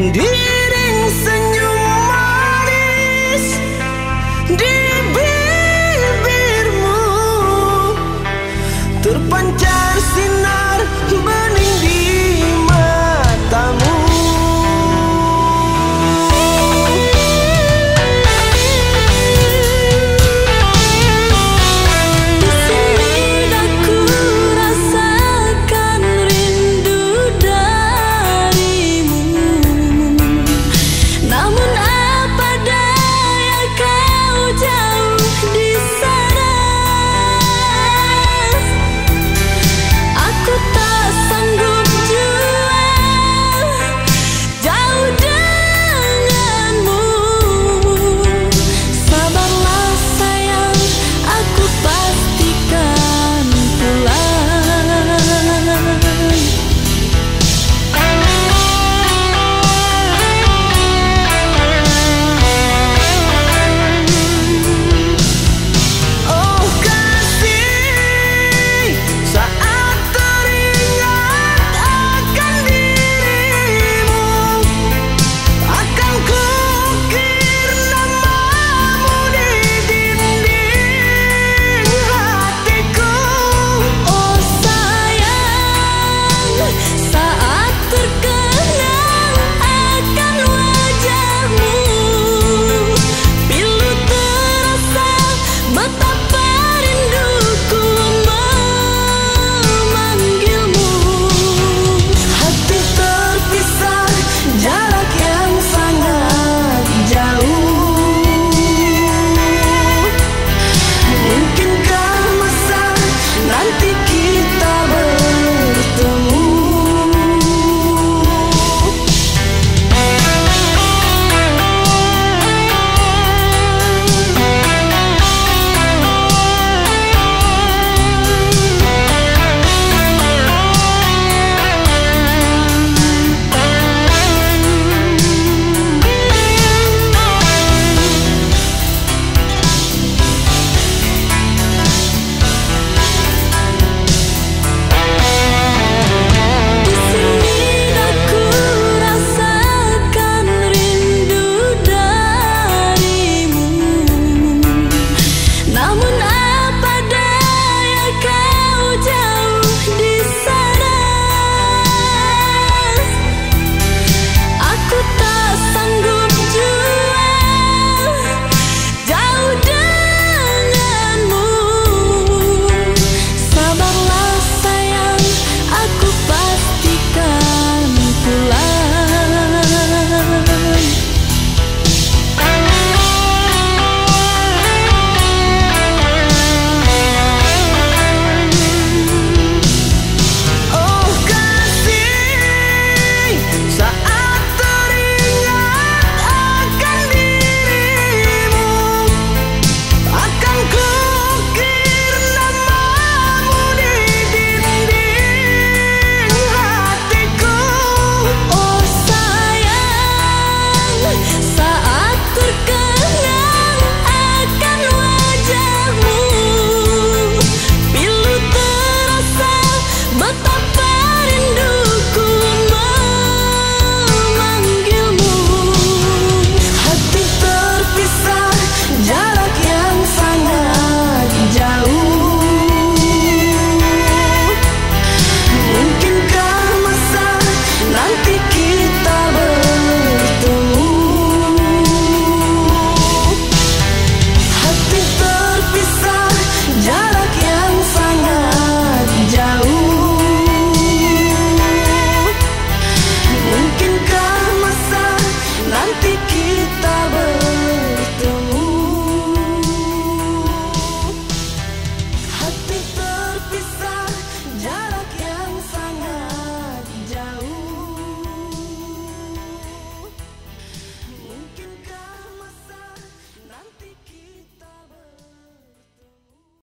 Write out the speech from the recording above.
Diring senyum manis Di bibirmu. Terpancar sinar ber